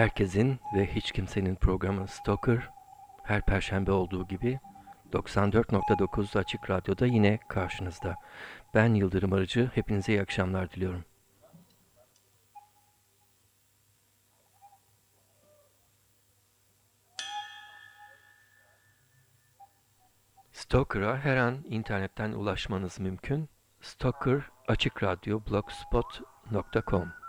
Herkesin ve hiç kimsenin programı Stalker her perşembe olduğu gibi 94.9 Açık Radyo'da yine karşınızda. Ben Yıldırım Arıcı, hepinize iyi akşamlar diliyorum. Stalker'a her an internetten ulaşmanız mümkün. Stalker Açık Radyo blogspot.com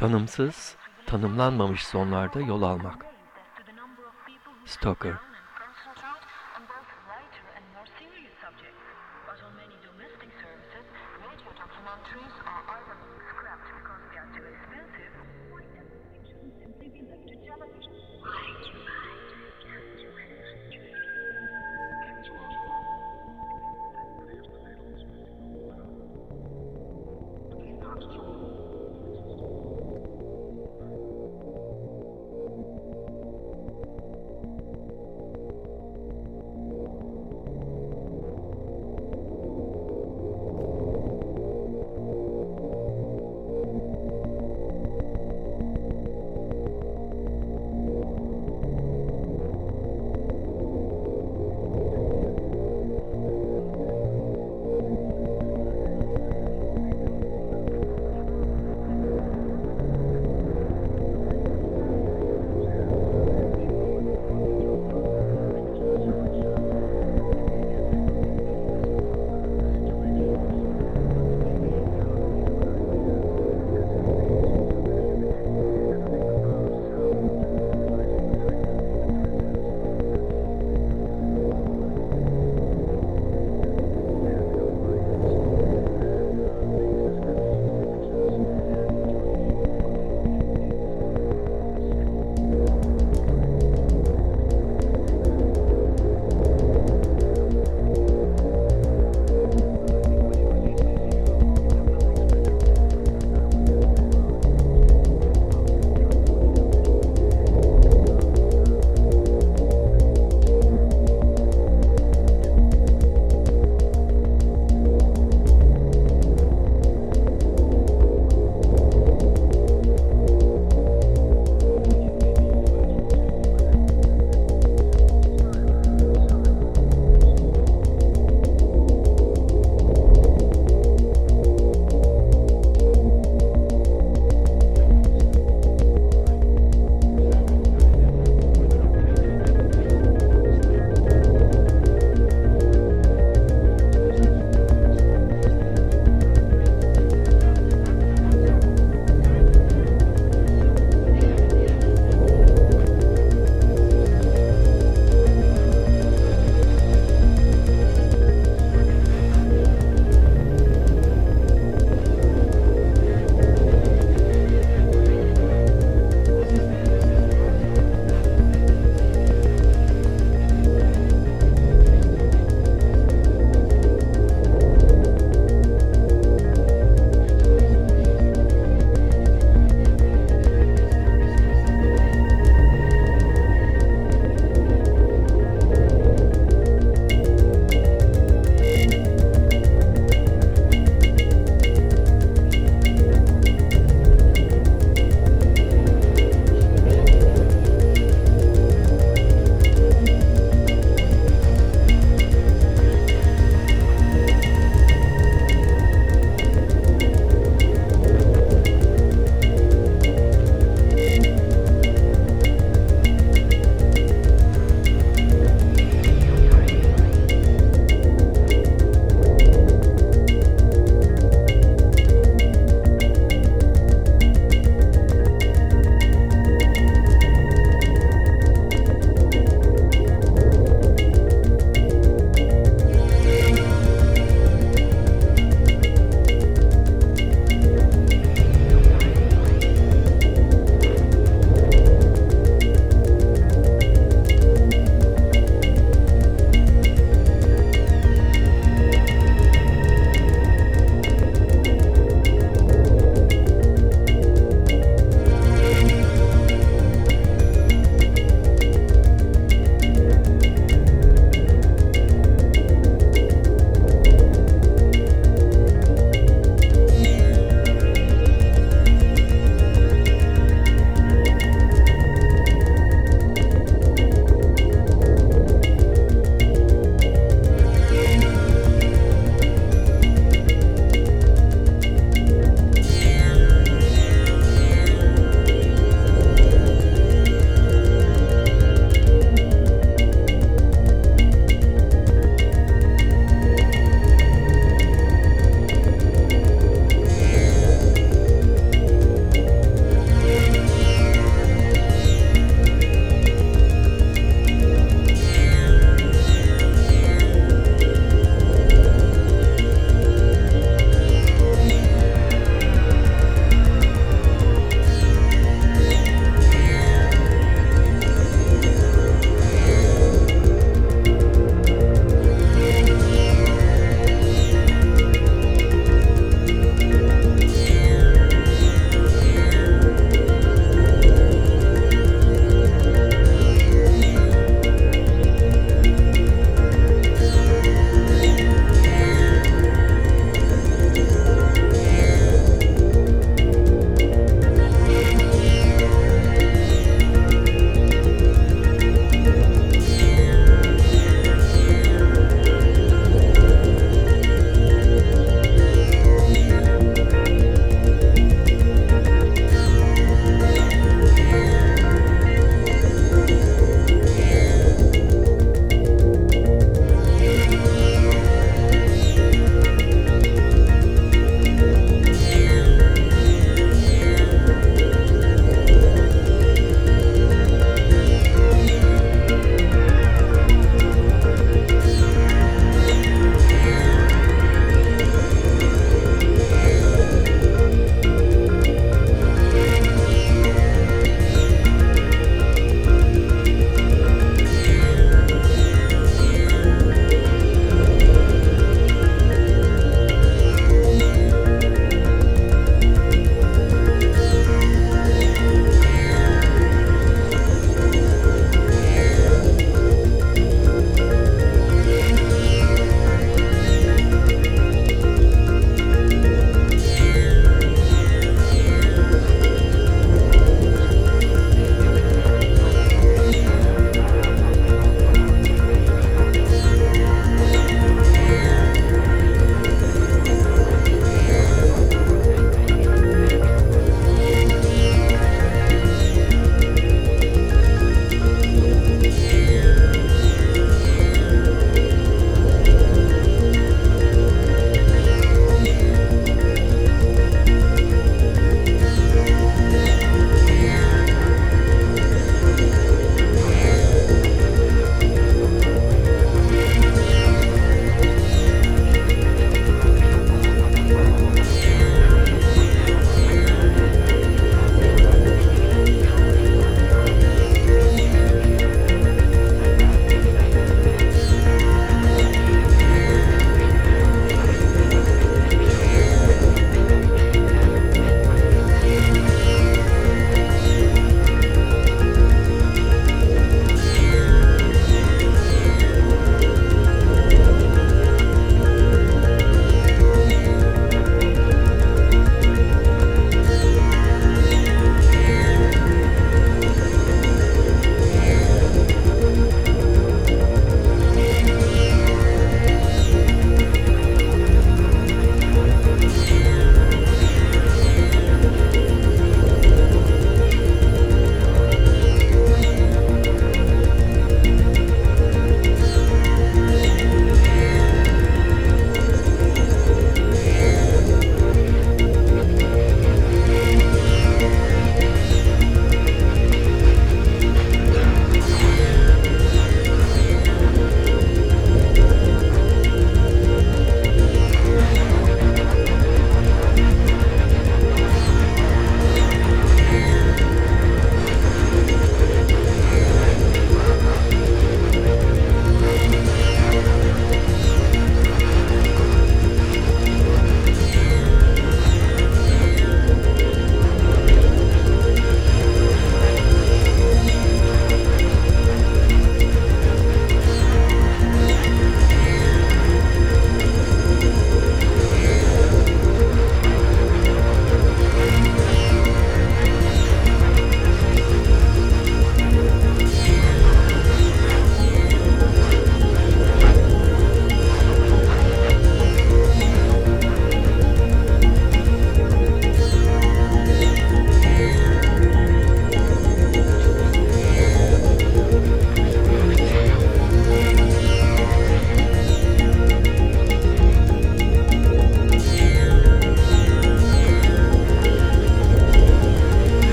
Tanımsız, tanımlanmamış zonlarda yol almak. Stalker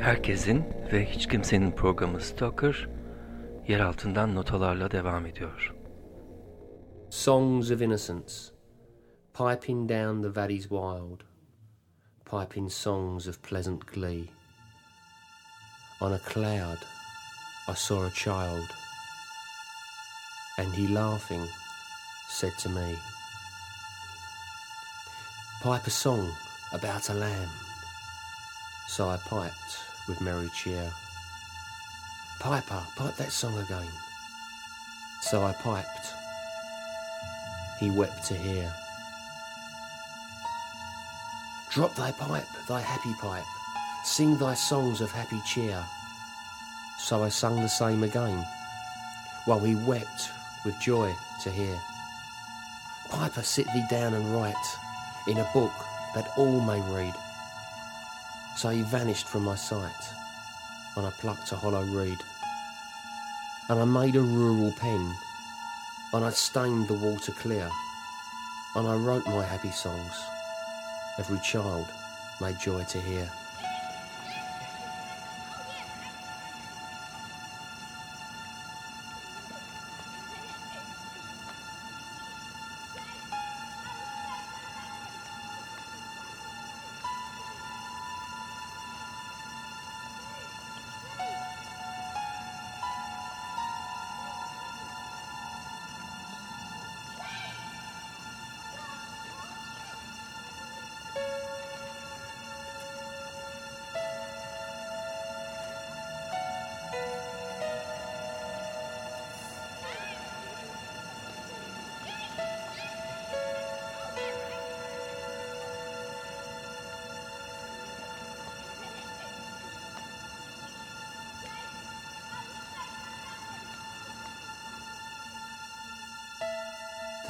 Herkesin ve hiç kimsenin programı Stalker yer altından notalarla devam ediyor. Songs of Innocence Piping down the valleys wild Piping songs of pleasant glee. On a cloud I saw a child And he laughing said to me Pipe a song about a lamb. So I piped with merry cheer. Piper, pipe that song again. So I piped. He wept to hear. Drop thy pipe, thy happy pipe. Sing thy songs of happy cheer. So I sung the same again, while he wept with joy to hear. Piper, sit thee down and write in a book that all may read so he vanished from my sight, and I plucked a hollow reed. And I made a rural pen, and I stained the water clear, and I wrote my happy songs, every child made joy to hear.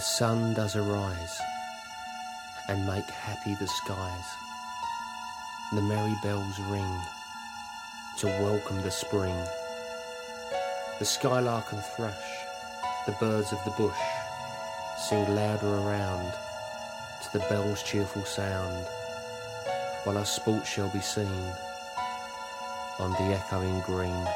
The sun does arise and make happy the skies. The merry bells ring to welcome the spring. The skylark and thrush, the birds of the bush, sing louder around to the bell's cheerful sound, while our sport shall be seen on the echoing green.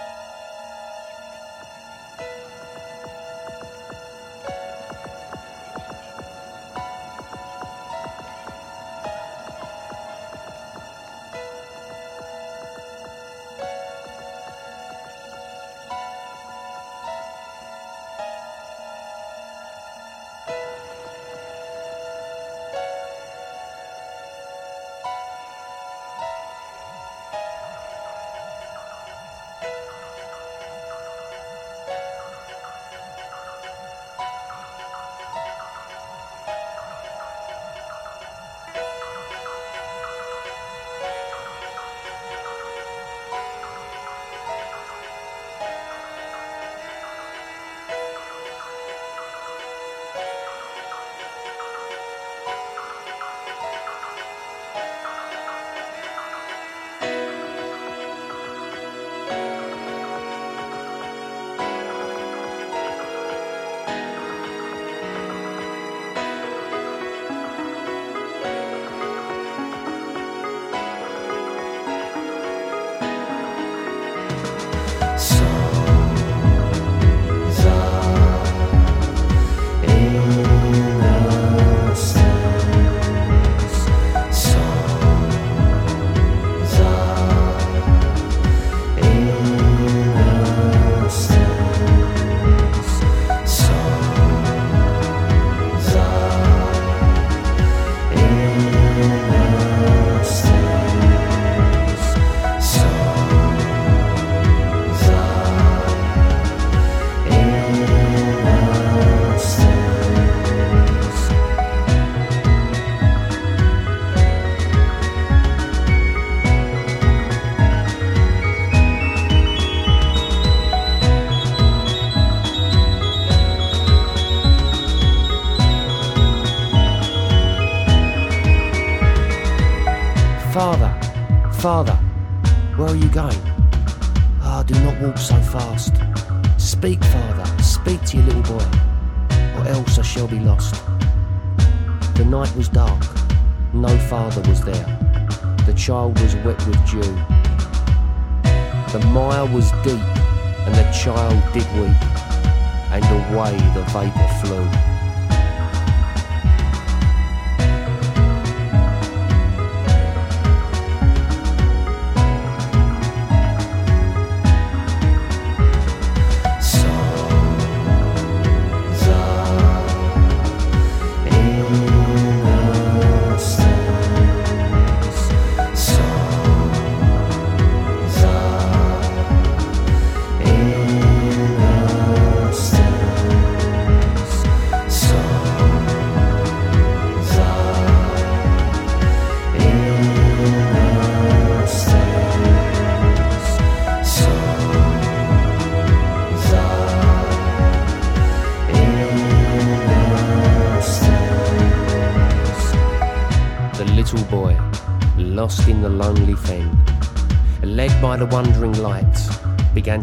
Father,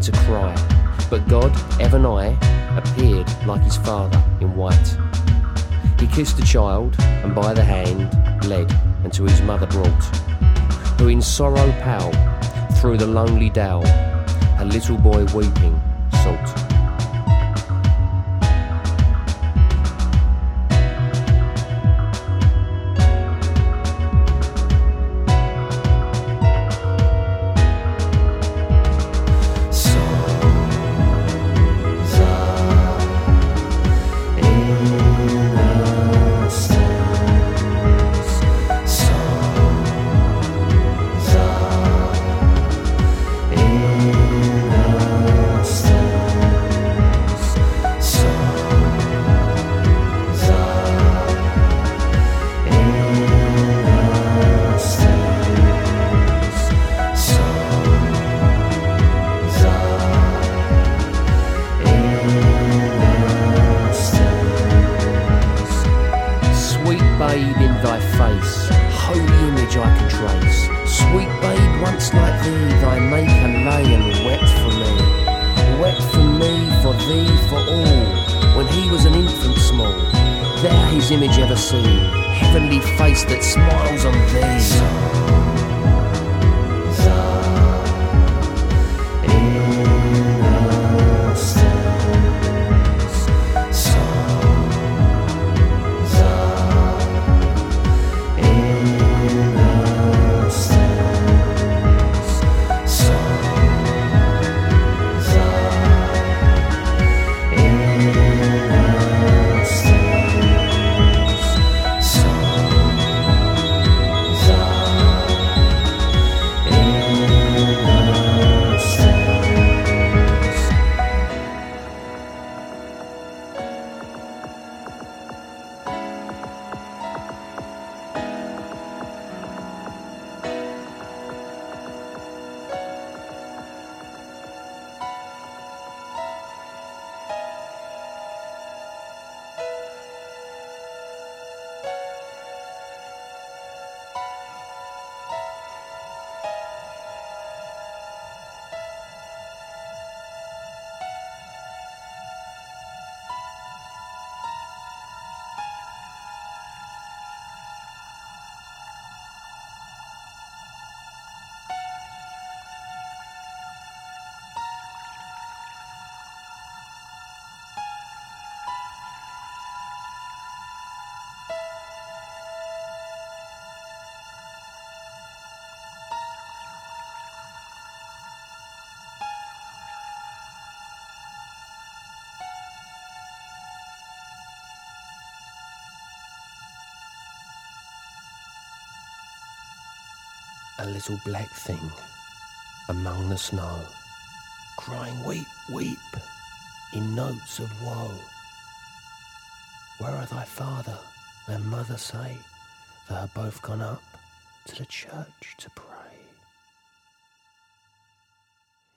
to cry. But God, nigh, appeared like his father in white. He kissed the child, and by the hand led, and to his mother brought, who in sorrow pale, through the lonely dell, her little boy weeping, sought. babe in thy face, holy image I can trace. Sweet babe, once like thee, thy maker lay and wept for me. Wept for me, for thee, for all, when he was an infant small. There his image ever seen, heavenly face that smiles on thee. A little black thing among the snow, crying weep, weep in notes of woe. Where are thy father and mother say they are both gone up to the church to pray?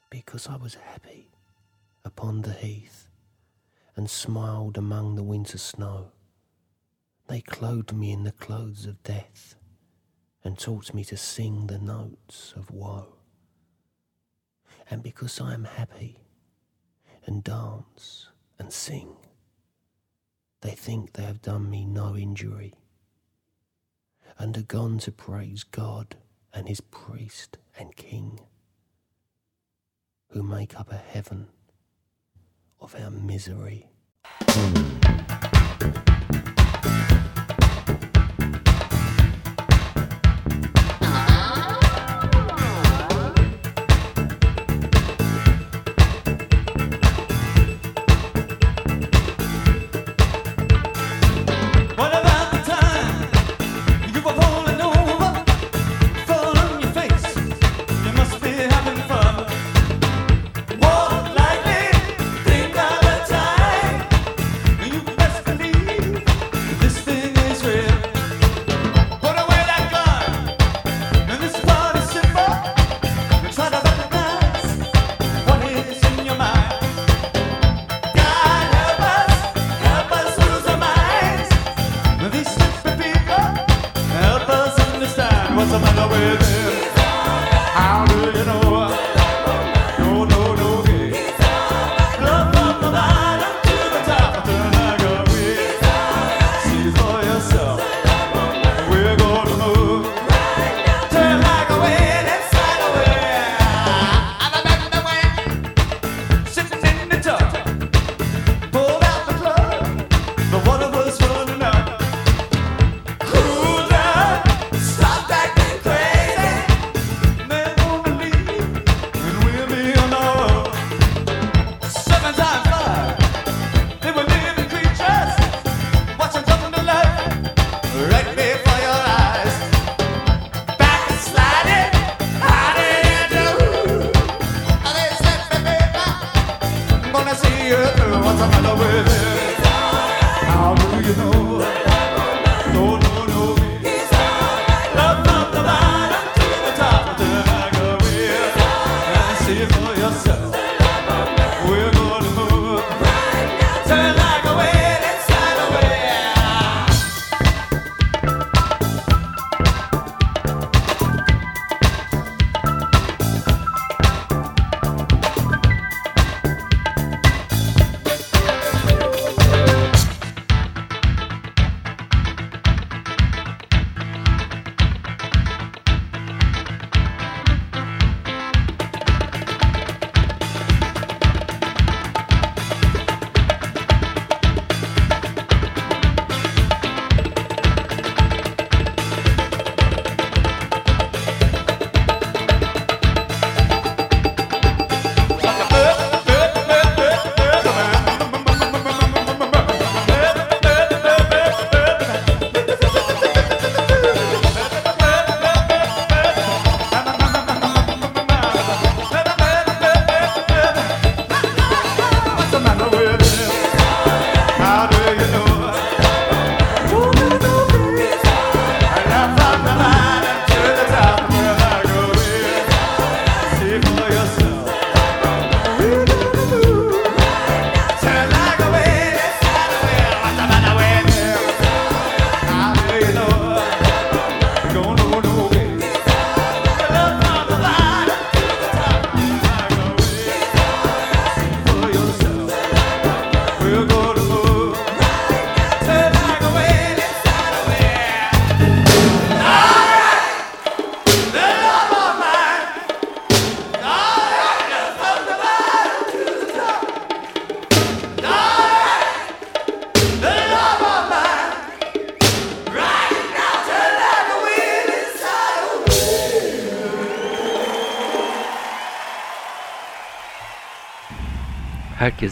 Because I was happy upon the heath and smiled among the winter snow. They clothed me in the clothes of death and taught me to sing the notes of woe. And because I am happy and dance and sing, they think they have done me no injury and are gone to praise God and his priest and king. who make up a heaven of our misery.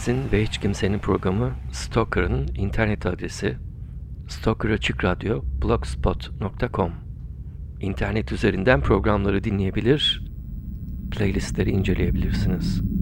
Herkesin ve hiç kimsenin programı Stalker'ın internet adresi Stalker Açık Radyo blogspot.com İnternet üzerinden programları dinleyebilir, playlistleri inceleyebilirsiniz.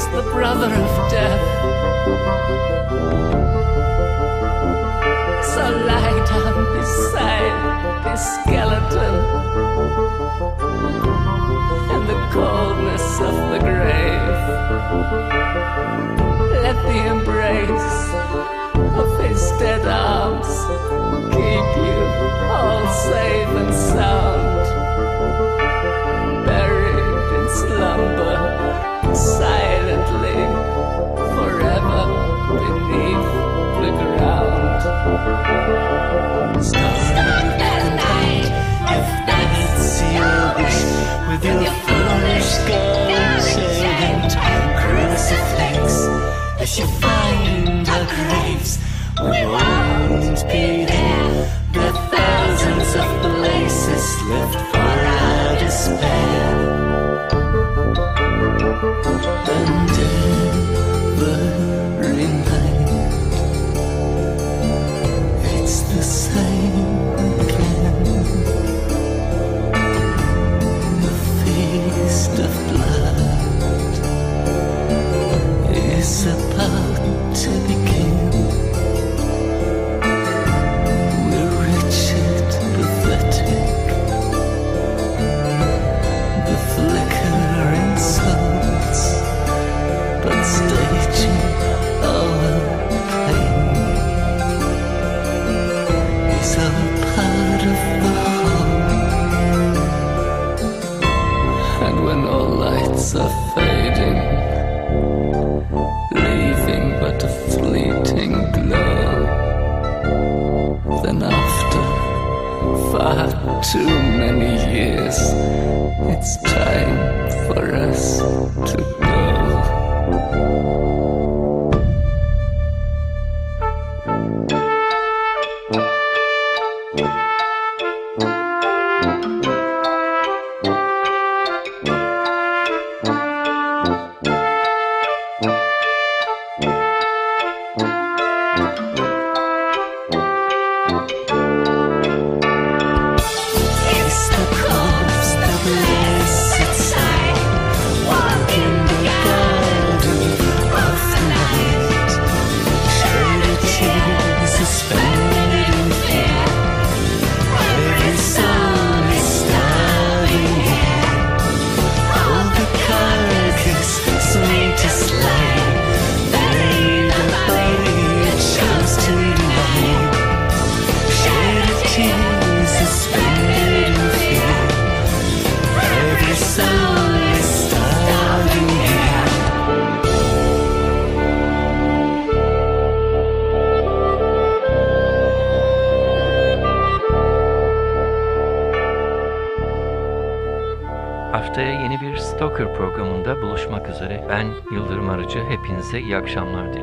is the brother of death. So lie down beside this skeleton in the coldness of the grave. Let the embrace of his dead arms keep you all safe and sound buried in slumber, silence. lives. We won't be there. lights are fading. Herkese iyi akşamlar diliyorum.